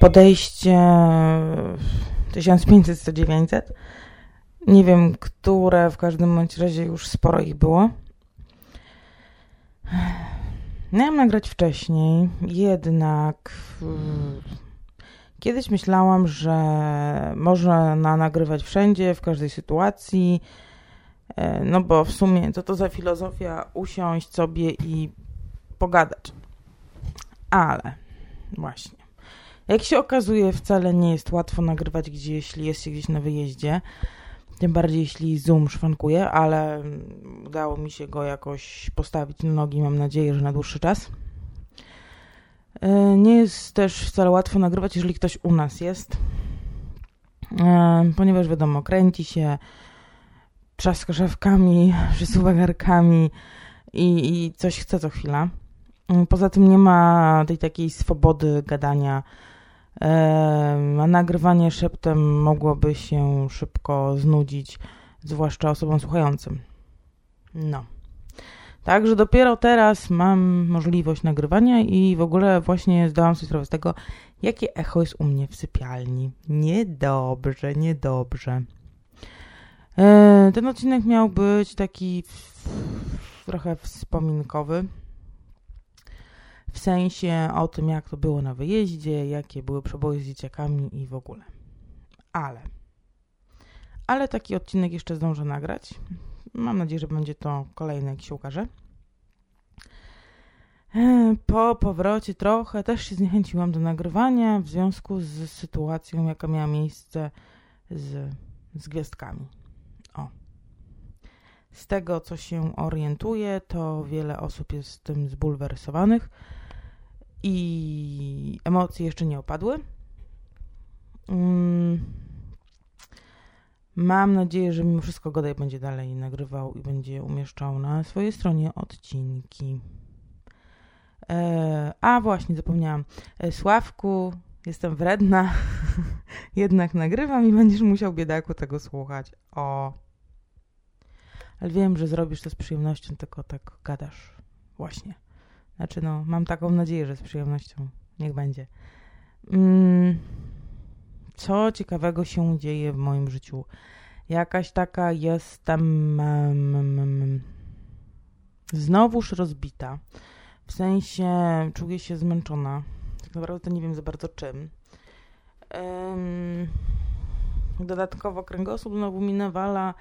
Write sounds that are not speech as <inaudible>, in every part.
Podejście 1500-900. Nie wiem, które, w każdym bądź razie już sporo ich było. Miałam nagrać wcześniej, jednak mm, kiedyś myślałam, że można nagrywać wszędzie, w każdej sytuacji, no bo w sumie to to za filozofia usiąść sobie i pogadać. Ale właśnie. Jak się okazuje, wcale nie jest łatwo nagrywać gdzieś, jeśli jest się gdzieś na wyjeździe. Tym bardziej jeśli Zoom szwankuje, ale udało mi się go jakoś postawić na nogi. Mam nadzieję, że na dłuższy czas. E, Nie jest też wcale łatwo nagrywać, jeżeli ktoś u nas jest, E, ponieważ wiadomo, kręci się, trzaska szafkami, przesuwa garkami i, i coś chce co chwila. Mm, Poza tym nie ma tej takiej swobody gadania, a nagrywanie szeptem mogłoby się szybko znudzić, zwłaszcza osobom słuchającym. No. Także dopiero teraz mam możliwość nagrywania i w ogóle właśnie zdałam sobie sprawę z tego, jakie echo jest u mnie w sypialni. Niedobrze, niedobrze. E, ten odcinek miał być taki trochę wspominkowy. W sensie o tym, jak to było na wyjeździe, jakie były przeboje z dzieciakami i w ogóle. Ale. Ale taki odcinek jeszcze zdążę nagrać. Mam nadzieję, że będzie to kolejny, jak się ukaże. E, Po powrocie trochę też się zniechęciłam do nagrywania w związku z sytuacją, jaka miała miejsce z, z gwiazdkami. Z tego, co się orientuję, to wiele osób jest tym zbulwersowanych i emocje jeszcze nie opadły. Mm. Mam nadzieję, że mimo wszystko Godaj będzie dalej nagrywał i będzie umieszczał na swojej stronie odcinki. E, a właśnie, zapomniałam. E, Sławku, jestem wredna, <laughs> jednak nagrywam i będziesz musiał biedaku tego słuchać. O. Ale wiem, że zrobisz to z przyjemnością, tylko tak gadasz. Właśnie. Znaczy, no, mam taką nadzieję, że z przyjemnością. Niech będzie. Mm, co ciekawego się dzieje w moim życiu? Jakaś taka jestem em, em, em, znowuż rozbita. W sensie czuję się zmęczona. Tak naprawdę nie wiem za bardzo czym. Em, dodatkowo kręgosłup znowu mi nawala.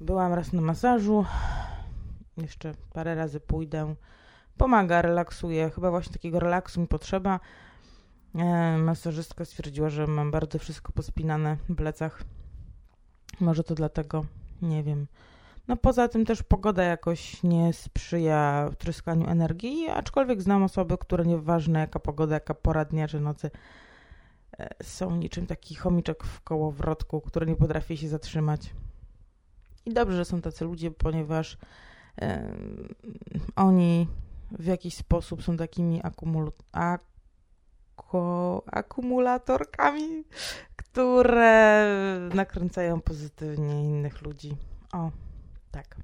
Byłam raz na masażu. Jeszcze parę razy pójdę. Pomaga, relaksuje. Chyba właśnie takiego relaksu mi potrzeba. E, masażystka stwierdziła, że mam bardzo wszystko pospinane w plecach. Może to dlatego, nie wiem. No poza tym też pogoda jakoś nie sprzyja tryskaniu energii, aczkolwiek znam osoby, które nieważne jaka pogoda, jaka pora dnia czy nocy, e, są niczym taki chomiczek w kołowrotku, który nie potrafi się zatrzymać. I dobrze, że są tacy ludzie, ponieważ oni w jakiś sposób są takimi akumul- ako- akumulatorkami, które nakręcają pozytywnie innych ludzi. O, tak.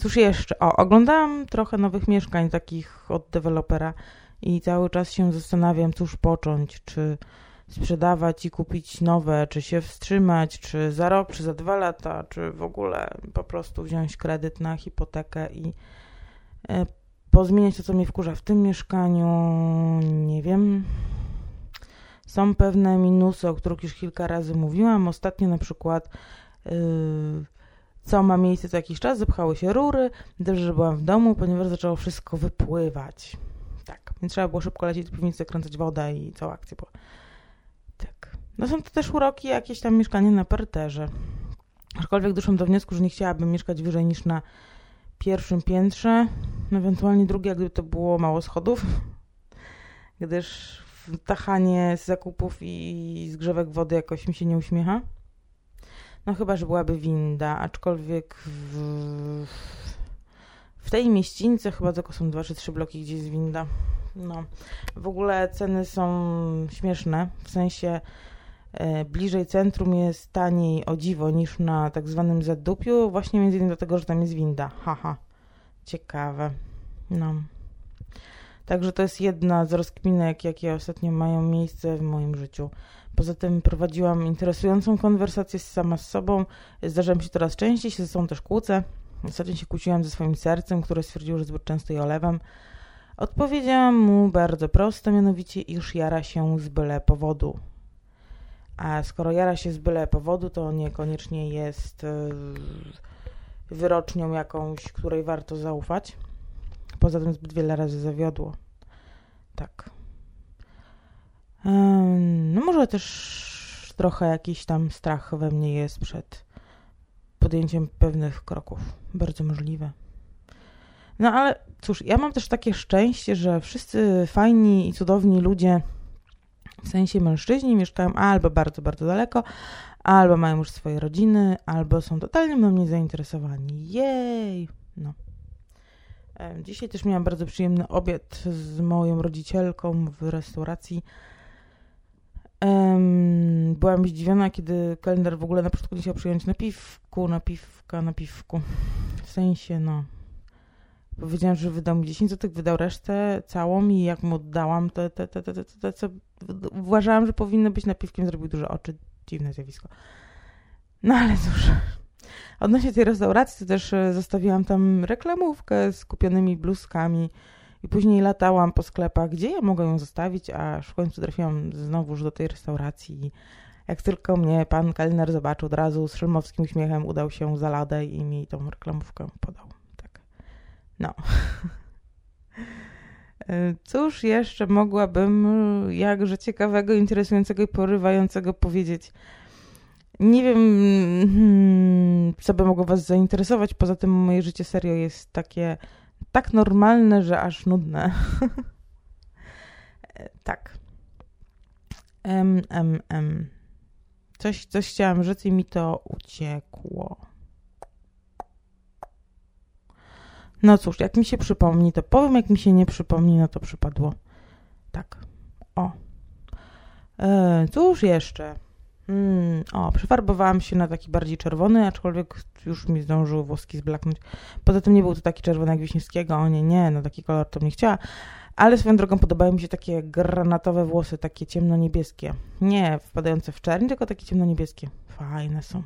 Cóż jeszcze? O, oglądałam trochę nowych mieszkań takich od dewelopera i cały czas się zastanawiam, cóż począć, czy sprzedawać i kupić nowe, czy się wstrzymać, czy za rok, czy za dwa lata, czy w ogóle po prostu wziąć kredyt na hipotekę i e, pozmieniać to, co mnie wkurza w tym mieszkaniu. Nie wiem. Są pewne minusy, o których już kilka razy mówiłam. Ostatnio na przykład yy, co ma miejsce co jakiś czas, zapchały się rury, też, że byłam w domu, ponieważ zaczęło wszystko wypływać. Tak, więc trzeba było szybko lecieć do piwnicy, kręcać wodę i cała akcja była. No są to też uroki, jakieś tam mieszkanie na parterze. Aczkolwiek doszłam do wniosku, że nie chciałabym mieszkać wyżej niż na pierwszym piętrze, ewentualnie drugie, gdyby to było mało schodów, gdyż tachanie z zakupów i zgrzewek wody jakoś mi się nie uśmiecha. No chyba, że byłaby winda, aczkolwiek w, w tej mieścińce chyba tylko są dwa czy trzy bloki, gdzie jest winda. No, w ogóle ceny są śmieszne, w sensie bliżej centrum jest taniej o dziwo niż na tak zwanym zadupiu, właśnie między innymi dlatego, że tam jest winda. Haha, ciekawe. No. Także to jest jedna z rozkminek, jakie ostatnio mają miejsce w moim życiu. Poza tym prowadziłam interesującą konwersację sama z sobą. Zdarza mi się coraz częściej, się ze sobą też kłócę. Ostatnio się kłóciłam ze swoim sercem, które stwierdziło, że zbyt często je olewam. Odpowiedziałam mu bardzo prosto, mianowicie, iż jara się z byle powodu. A skoro jara się z byle powodu, to niekoniecznie jest yy, wyrocznią jakąś, której warto zaufać. Poza tym zbyt wiele razy zawiodło. Tak. No może też trochę jakiś tam strach we mnie jest przed podjęciem pewnych kroków. Bardzo możliwe. No ale cóż, ja mam też takie szczęście, że wszyscy fajni i cudowni ludzie, w sensie mężczyźni, mieszkają albo bardzo, bardzo daleko, albo mają już swoje rodziny, albo są totalnie mną nie zainteresowani. Jej! No. Dzisiaj też miałam bardzo przyjemny obiad z moją rodzicielką w restauracji. byłam zdziwiona, kiedy kalendar w ogóle na początku chciał przyjąć napiwku, napiwka, napiwku. W sensie, no. Powiedziałam, że wydał mi 10 zł, wydał resztę całą i jak mu oddałam, to, to, to, to, to, to, co uważałam, że powinno być napiwkiem, zrobił duże oczy. Dziwne zjawisko. No ale cóż. Odnośnie tej restauracji, to też e, zostawiłam tam reklamówkę z kupionymi bluzkami i później latałam po sklepach, gdzie ja mogę ją zostawić, aż w końcu trafiłam znowuż do tej restauracji. Jak tylko mnie pan kelner zobaczył, od razu z szelmowskim uśmiechem udał się za ladę i mi tą reklamówkę podał. Tak. No. <laughs> E, cóż jeszcze mogłabym jakże ciekawego, interesującego i porywającego powiedzieć nie wiem, hmm, co by mogło Was zainteresować. Poza tym moje życie serio jest takie tak normalne, że aż nudne. <laughs> tak. M, m, m. Coś, coś chciałam rzec i mi to uciekło. No cóż, jak mi się przypomni, to powiem, jak mi się nie przypomni, no to przypadło. Tak. O. E, cóż jeszcze? Mm, o, przefarbowałam się na taki bardziej czerwony, aczkolwiek już mi zdążyły włoski zblaknąć. Poza tym nie był to taki czerwony jak Wiśniewskiego, o nie, nie, no taki kolor to bym nie chciała. Ale swoją drogą podobają mi się takie granatowe włosy, takie ciemno-niebieskie. Nie wpadające w czerń, tylko takie ciemno-niebieskie. Fajne są.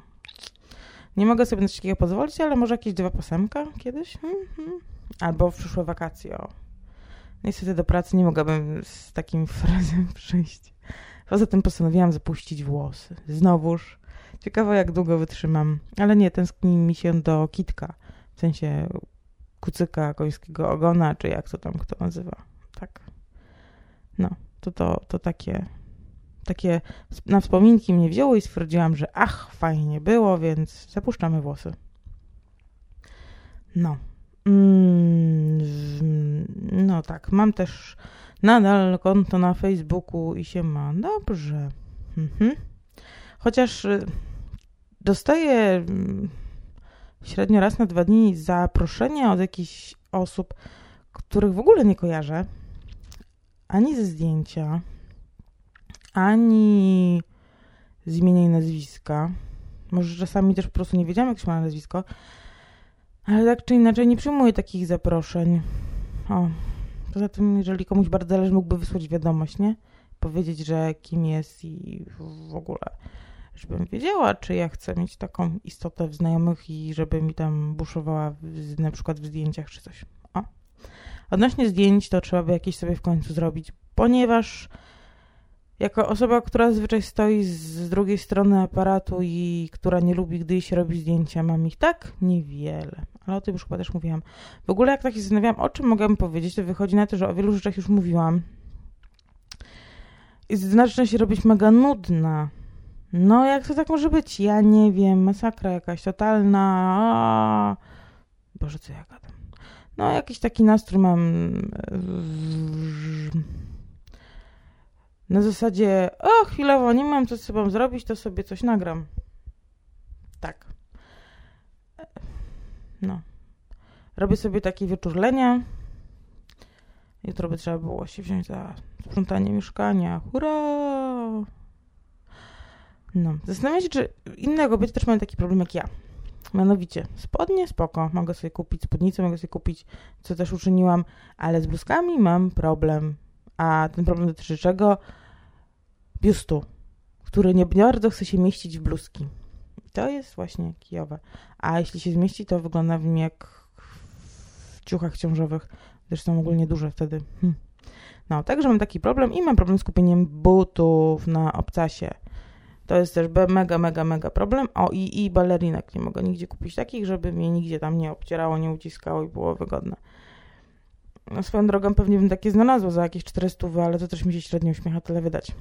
Nie mogę sobie na coś takiego pozwolić, ale może jakieś dwa pasemka kiedyś? Hmm. Albo w przyszłe wakacje, o. Niestety do pracy nie mogłabym z takim <laughs> frazem przyjść. Poza tym postanowiłam zapuścić włosy. Znowuż. Ciekawe, jak długo wytrzymam. Ale nie, tęskni mi się do kitka. W sensie kucyka końskiego ogona, czy jak to tam kto nazywa. Tak. No, to, to, to takie, takie na wspominki mnie wzięło i stwierdziłam, że ach, fajnie było, więc zapuszczamy włosy. No. Mm, no tak, mam też nadal konto na Facebooku i się ma dobrze. Mhm. Chociaż y, dostaję mm, średnio raz na dwa dni zaproszenia od jakichś osób, których w ogóle nie kojarzę, ani ze zdjęcia, ani z imienia i nazwiska. Może czasami też po prostu nie wiedziałam, jak się ma nazwisko, ale tak czy inaczej nie przyjmuję takich zaproszeń. O, Poza tym, jeżeli komuś bardzo zależy, mógłby wysłać wiadomość, nie? Powiedzieć, że kim jest i w ogóle, żebym wiedziała, czy ja chcę mieć taką istotę w znajomych i żeby mi tam buszowała w, na przykład w zdjęciach czy coś. O. Odnośnie zdjęć, to trzeba by jakieś sobie w końcu zrobić, ponieważ jako osoba, która zazwyczaj stoi z drugiej strony aparatu i która nie lubi, gdy się robi zdjęcia, mam ich tak niewiele. Ale o tym już chyba też mówiłam. W ogóle jak tak się zastanawiałam, o czym mogłabym powiedzieć, to wychodzi na to, że o wielu rzeczach już mówiłam. I zaczyna się robić mega nudna. No, jak to tak może być? Ja nie wiem. Masakra jakaś totalna. Boże, co ja gadam. No, jakiś taki nastrój mam na zasadzie, o chwilowo nie mam co z sobą zrobić, to sobie coś nagram. Tak. No. Robię sobie takie wieczorlenia. Jutro by trzeba było się wziąć za sprzątanie mieszkania. Hurra! No, zastanawiam się, czy inne kobiety też mają taki problem jak ja. Mianowicie, spodnie spoko, mogę sobie kupić spódnicę, mogę sobie kupić, co też uczyniłam, ale z bluzkami mam problem. A ten problem dotyczy czego? Biustu, który nie bardzo chce się mieścić w bluzki. To jest właśnie kijowe. A jeśli się zmieści, to wygląda w nim jak w ciuchach ciążowych. Zresztą ogólnie duże wtedy. Hm. No, także mam taki problem i mam problem z kupieniem butów na obcasie. To jest też mega, mega, mega problem. O, i, i balerinek nie mogę nigdzie kupić takich, żeby mnie nigdzie tam nie obcierało, nie uciskało i było wygodne. No, swoją drogą pewnie bym takie znalazła za jakieś 400, ale to też mi się średnio uśmiecha tyle wydać.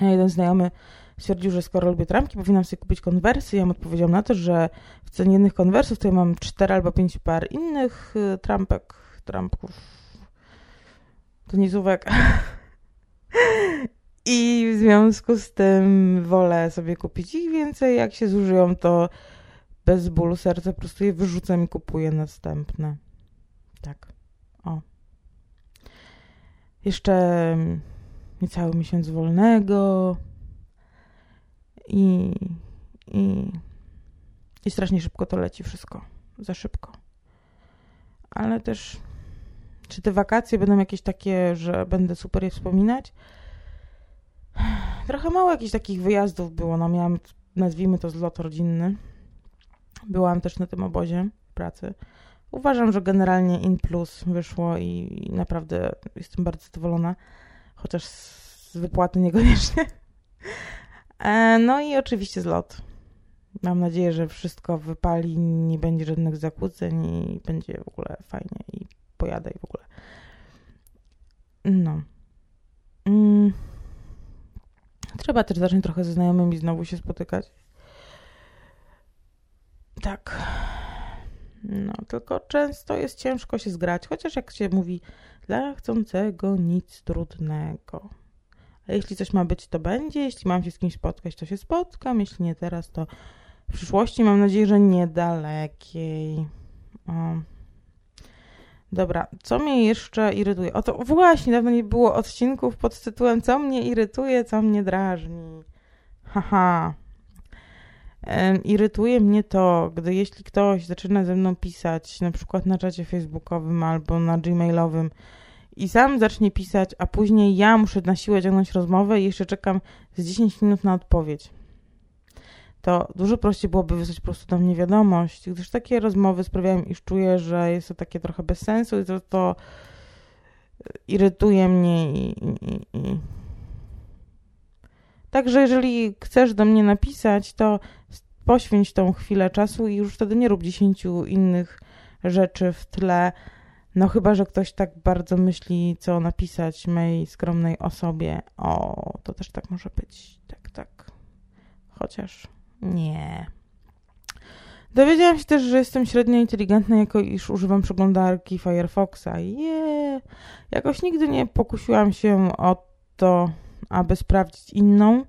Jeden znajomy stwierdził, że skoro lubię trampki, powinnam sobie kupić konwersy. Ja mu odpowiedziałam na to, że w cenie jednych konwersów to ja mam 4 albo 5 par innych y, trampek, trampków, tunizówek. <laughs> I w związku z tym wolę sobie kupić ich więcej. Jak się zużyją, to bez bólu serca po prostu je wyrzucam i kupuję następne. Tak. O. Jeszcze niecały miesiąc wolnego i, i, i strasznie szybko to leci wszystko. Za szybko. Ale też czy te wakacje będą jakieś takie, że będę super je wspominać? Trochę mało jakichś takich wyjazdów było. No miałam, nazwijmy to zlot rodzinny. Byłam też na tym obozie pracy. Uważam, że generalnie in plus wyszło i, i naprawdę jestem bardzo zadowolona. Chociaż z wypłaty niekoniecznie. <laughs> E, no i oczywiście zlot. Mam nadzieję, że wszystko wypali, nie będzie żadnych zakłóceń i będzie w ogóle fajnie i pojadę i w ogóle. No. Mm. Trzeba też zacząć trochę ze znajomymi znowu się spotykać. Tak. No, tylko często jest ciężko się zgrać, chociaż jak się mówi, dla chcącego nic trudnego. A jeśli coś ma być, to będzie. Jeśli mam się z kimś spotkać, to się spotkam. Jeśli nie teraz, to w przyszłości mam nadzieję, że niedalekiej. O. Dobra, co mnie jeszcze irytuje? O to właśnie, dawno nie było odcinków pod tytułem Co mnie irytuje, co mnie drażni. Haha. Irytuje mnie to, gdy jeśli ktoś zaczyna ze mną pisać, na przykład na czacie facebookowym albo na gmailowym i sam zacznie pisać, a później ja muszę na siłę ciągnąć rozmowę i jeszcze czekam z 10 minut na odpowiedź to dużo prościej byłoby wysłać po prostu do mnie wiadomość, gdyż takie rozmowy sprawiają, iż czuję, że jest to takie trochę bez sensu i to, to irytuje mnie i, i, i. Także jeżeli chcesz do mnie napisać, to poświęć tą chwilę czasu i już wtedy nie rób dziesięciu innych rzeczy w tle. No chyba, że ktoś tak bardzo myśli, co napisać mojej skromnej osobie. O, to też tak może być. Tak, tak. Chociaż nie. Dowiedziałam się też, że jestem średnio inteligentna, jako iż używam przeglądarki Firefoxa. Je, jakoś nigdy nie pokusiłam się o to, aby sprawdzić inną.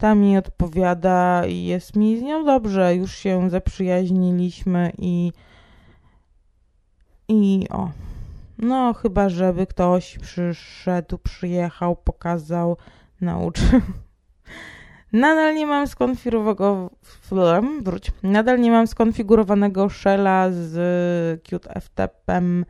Ta mi odpowiada i jest mi z nią dobrze. Już się zaprzyjaźniliśmy i i o. No, chyba żeby ktoś przyszedł, przyjechał, pokazał, nauczył. <laughs> Nadal nie mam skonfigurowanego wróć. Nadal nie mam skonfigurowanego shella z Qt FTP-em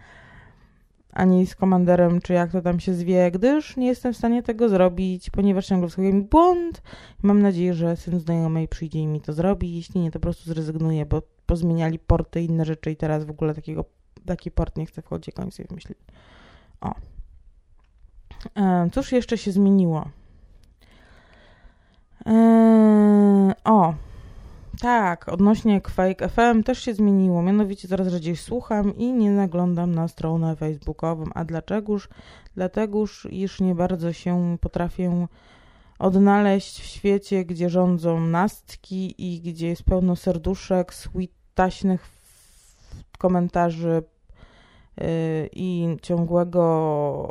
ani z komanderem, czy jak to tam się zwie, gdyż nie jestem w stanie tego zrobić, ponieważ ciągle wskakuje mi błąd. Mam nadzieję, że syn znajomej przyjdzie i mi to zrobi. Jeśli nie, to po prostu zrezygnuję, bo pozmieniali porty i inne rzeczy i teraz w ogóle takiego, taki port nie chcę wchodzić, jak oni sobie. O. E, cóż jeszcze się zmieniło? Eee, o, tak, odnośnie Quake FM też się zmieniło. Mianowicie coraz rzadziej słucham i nie naglądam na stronę facebookową. A dlaczegoż? Dlategoż, iż nie bardzo się potrafię odnaleźć w świecie, gdzie rządzą nastki i gdzie jest pełno serduszek, taśnych komentarzy i ciągłego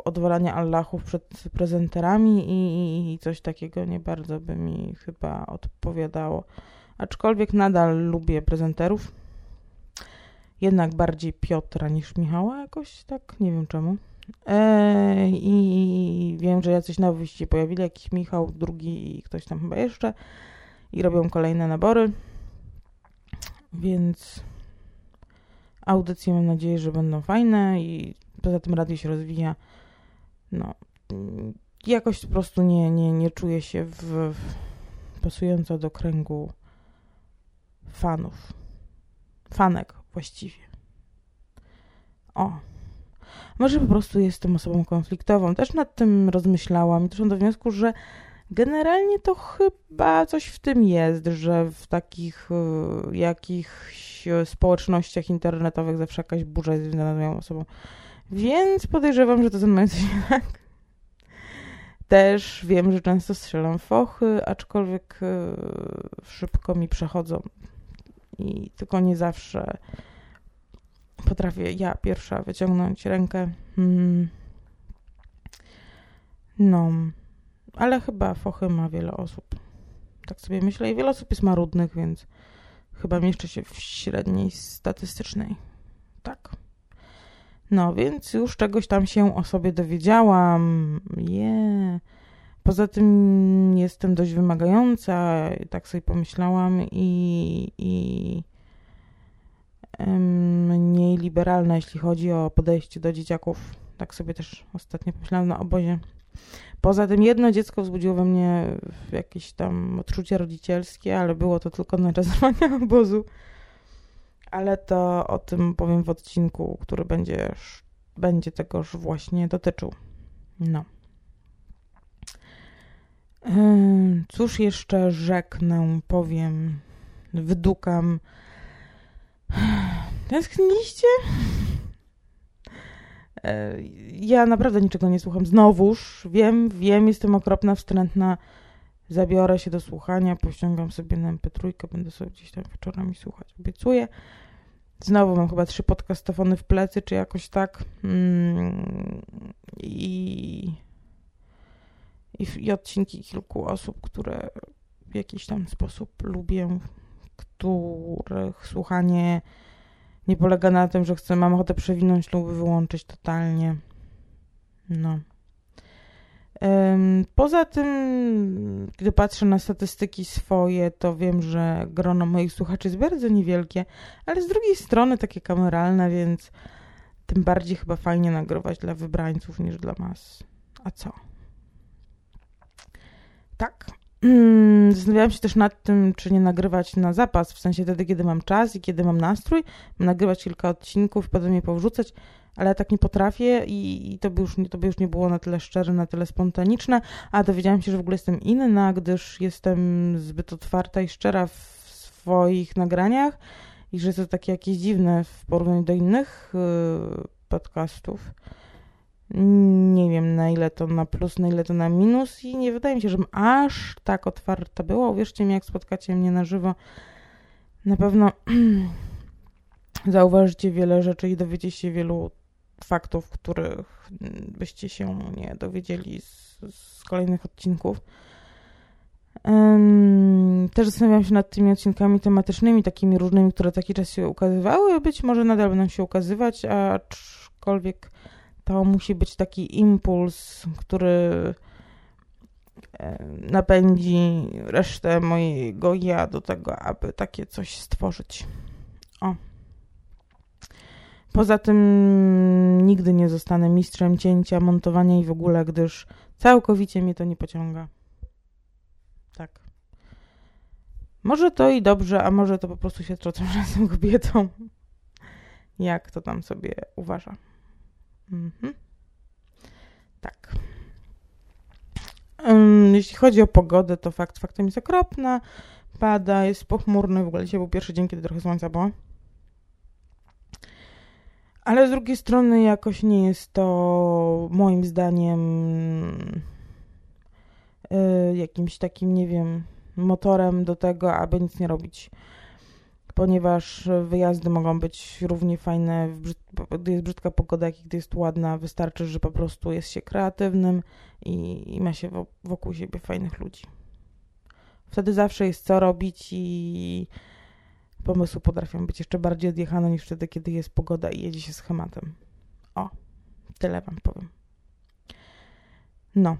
odwalania Allahów przed prezenterami i, i, coś takiego nie bardzo by mi chyba odpowiadało. Aczkolwiek nadal lubię prezenterów. Jednak bardziej Piotra niż Michała jakoś tak, nie wiem czemu. E, I wiem, że jacyś nowi się pojawili, jakiś Michał, drugi i ktoś tam chyba jeszcze. I robią kolejne nabory. Więc audycje mam nadzieję, że będą fajne i poza tym radio się rozwija. No, jakoś po prostu nie, nie, nie czuję się w, w pasująco do kręgu fanów. Fanek właściwie. O. Może po prostu jestem osobą konfliktową. Też nad tym rozmyślałam i doszłam do wniosku, że generalnie to chyba coś w tym jest, że w takich y, jakichś społecznościach internetowych zawsze jakaś burza jest związana z moją osobą. Więc podejrzewam, że to ze mną jest <laughs> tak. Też wiem, że często strzelam fochy, aczkolwiek y, szybko mi przechodzą. I tylko nie zawsze potrafię ja pierwsza wyciągnąć rękę. Hmm. No, ale chyba fochy ma wiele osób. Tak sobie myślę. I wiele osób jest marudnych, więc chyba mieszczę się w średniej statystycznej. Tak. No, więc już czegoś tam się o sobie dowiedziałam. Yeah. Poza tym jestem dość wymagająca, tak sobie pomyślałam, i, i mniej liberalna, jeśli chodzi o podejście do dzieciaków. Tak sobie też ostatnio pomyślałam na obozie. Poza tym jedno dziecko wzbudziło we mnie jakieś tam odczucie rodzicielskie, ale było to tylko na trwania <laughs> obozu. Ale to o tym powiem w odcinku, który będzie, będzie tegoż właśnie dotyczył. No. Cóż jeszcze rzeknę, powiem, wydukam. <sighs> Tęskniliście? E, ja naprawdę niczego nie słucham. Znowuż wiem, wiem, jestem okropna, wstrętna. Zabiorę się do słuchania, pościągam sobie na MP3, będę sobie gdzieś tam wieczorami słuchać. Obiecuję. Znowu mam chyba trzy podcastofony w plecy, czy jakoś tak. Mm, I, i, I odcinki kilku osób, które w jakiś tam sposób lubię, których słuchanie nie polega na tym, że chcę, mam ochotę przewinąć lub wyłączyć totalnie. No. Poza tym, gdy patrzę na statystyki swoje, to wiem, że grono moich słuchaczy jest bardzo niewielkie, ale z drugiej strony takie kameralne, więc tym bardziej chyba fajnie nagrywać dla wybrańców niż dla mas. A co? Tak. Mm, zastanawiałam się też nad tym, czy nie nagrywać na zapas, w sensie wtedy, kiedy mam czas i kiedy mam nastrój, nagrywać kilka odcinków, potem je powrzucać, ale ja tak nie potrafię i, i, to, by już, to by już nie było na tyle szczere, na tyle spontaniczne, a dowiedziałam się, że w ogóle jestem inna, gdyż jestem zbyt otwarta i szczera w swoich nagraniach i że to takie jakieś dziwne w porównaniu do innych yy, podcastów. Nie wiem na ile to na plus, na ile to na minus i nie wydaje mi się, żebym aż tak otwarta była. Uwierzcie mi, jak spotkacie mnie na żywo, na pewno <clears throat> zauważycie wiele rzeczy i dowiecie się wielu faktów, których byście się nie dowiedzieli z, z kolejnych odcinków. Um, też zastanawiam się nad tymi odcinkami tematycznymi, takimi różnymi, które taki czas się ukazywały. Być może nadal będą się ukazywać, aczkolwiek to musi być taki impuls, który e, napędzi resztę mojego ja do tego, aby takie coś stworzyć. O. Poza tym nigdy nie zostanę mistrzem cięcia, montowania i w ogóle, gdyż całkowicie mnie to nie pociąga. Tak. Może to i dobrze, a może to po prostu się trocą, jestem <laughs> kobietą. Jak to tam sobie uważa. Mhm. Tak. Jeśli chodzi o pogodę, to fakt faktem jest okropna. Pada, jest pochmurny. W ogóle dzisiaj był pierwszy dzień, kiedy trochę słońca było. Ale z drugiej strony jakoś nie jest to moim zdaniem y, jakimś takim, nie wiem, motorem do tego, aby nic nie robić ponieważ wyjazdy mogą być równie fajne, gdy jest brzydka pogoda, jak i gdy jest ładna. Wystarczy, że po prostu jest się kreatywnym i, i ma się wokół siebie fajnych ludzi. Wtedy zawsze jest co robić i pomysły potrafią być jeszcze bardziej odjechane niż wtedy, kiedy jest pogoda i jedzie się schematem. O, Tyle wam powiem. No.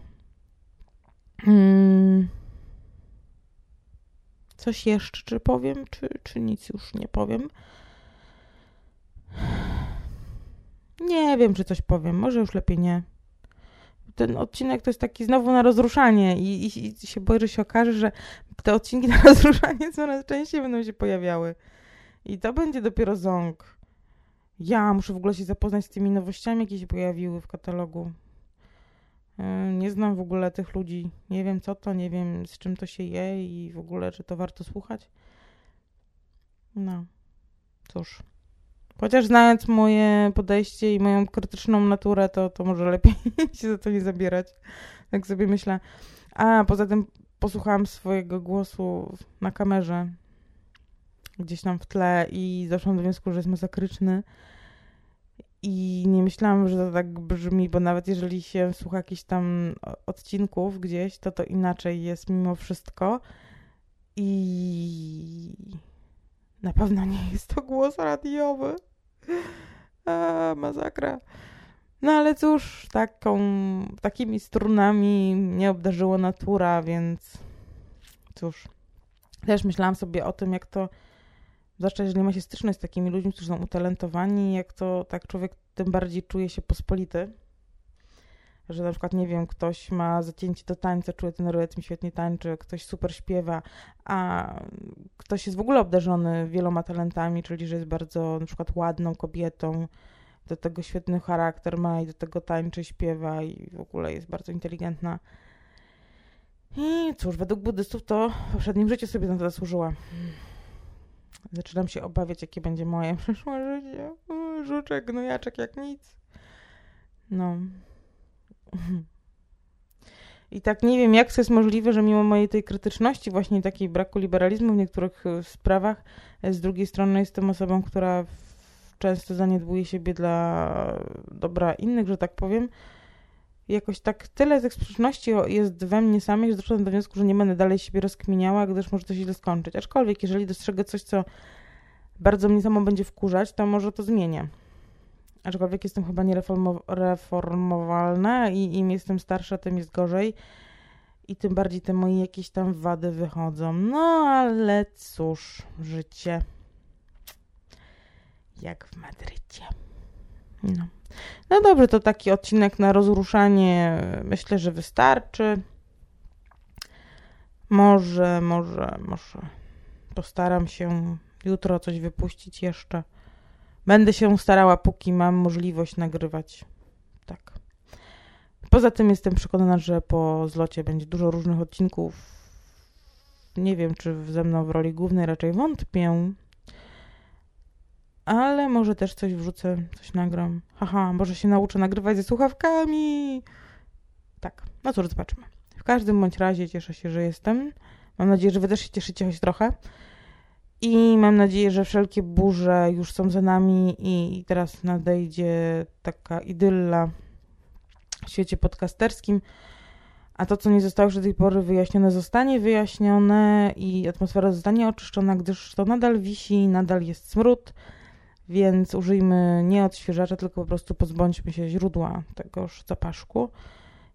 Hmm. Coś jeszcze, czy powiem, czy, czy nic już nie powiem? Nie wiem, czy coś powiem. Może już lepiej nie. Ten odcinek to jest taki znowu na rozruszanie i, i, i się boję, że się okaże, że te odcinki na <laughs> rozruszanie coraz częściej będą się pojawiały. I to będzie dopiero ząg. Ja muszę w ogóle się zapoznać z tymi nowościami, jakie się pojawiły w katalogu. E, nie znam w ogóle tych ludzi. Nie wiem co to, nie wiem z czym to się je i w ogóle czy to warto słuchać. No, cóż. Chociaż znając moje podejście i moją krytyczną naturę, to, to może lepiej <laughs> się za to nie zabierać. Tak sobie myślę. A poza tym posłuchałam swojego głosu na kamerze gdzieś tam w tle i doszłam do wniosku, że jest masakryczny. I nie myślałam, że to tak brzmi, bo nawet jeżeli się słucha jakichś tam odcinków gdzieś, to to inaczej jest mimo wszystko. I na pewno nie jest to głos radiowy. A, masakra. No ale cóż, taką, takimi strunami mnie obdarzyło natura, więc cóż. Też myślałam sobie o tym, jak to zwłaszcza jeżeli ma się styczność z takimi ludźmi, którzy są utalentowani, jak to tak człowiek tym bardziej czuje się pospolity. Że na przykład, nie wiem, ktoś ma zacięcie do tańca, czuje ten rytm, świetnie tańczy, ktoś super śpiewa, a ktoś jest w ogóle obdarzony wieloma talentami, czyli że jest bardzo na przykład ładną kobietą, do tego świetny charakter ma i do tego tańczy, śpiewa i w ogóle jest bardzo inteligentna. I cóż, według buddystów to w poprzednim życiu sobie na to zasłużyła. Zaczynam się obawiać, jakie będzie moje <laughs> przyszłe życie. Żuczek, gnojaczek jak nic. No. I tak nie wiem, jak to jest możliwe, że mimo mojej tej krytyczności, właśnie takiej braku liberalizmu w niektórych e, sprawach, e, z drugiej strony jestem osobą, która często zaniedbuje siebie dla dobra innych, że tak powiem. Jakoś tak tyle tych sprzeczności jest we mnie samej, że doszłam do wniosku, że nie będę dalej siebie rozkminiała, gdyż może to się źle skończyć. Aczkolwiek, jeżeli dostrzegę coś, co bardzo mnie samo będzie wkurzać, to może to zmienię. Aczkolwiek jestem chyba niereformowalna i im jestem starsza, tym jest gorzej. I tym bardziej te moje jakieś tam wady wychodzą. No ale cóż, życie. Jak w Madrycie. No. No dobrze, to taki odcinek na rozruszanie myślę, że wystarczy. Może, może, może postaram się jutro coś wypuścić jeszcze. Będę się starała, póki mam możliwość nagrywać. Tak. Poza tym jestem przekonana, że po zlocie będzie dużo różnych odcinków. Nie wiem, czy ze mną w roli głównej, raczej wątpię. Ale może też coś wrzucę, coś nagram. Haha, może się nauczę nagrywać ze słuchawkami. Tak, no cóż, zobaczymy. W każdym bądź razie cieszę się, że jestem. Mam nadzieję, że wy też się cieszycie choć trochę. I mam nadzieję, że wszelkie burze już są za nami i teraz nadejdzie taka idylla w świecie podcasterskim. A to, co nie zostało już do tej pory wyjaśnione, zostanie wyjaśnione i atmosfera zostanie oczyszczona, gdyż to nadal wisi, nadal jest smród, więc użyjmy nie odświeżacza, tylko po prostu pozbądźmy się źródła tegoż zapaszku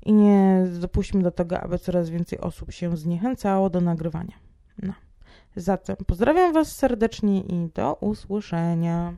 i nie dopuśćmy do tego, aby coraz więcej osób się zniechęcało do nagrywania. No. Zatem pozdrawiam Was serdecznie i do usłyszenia.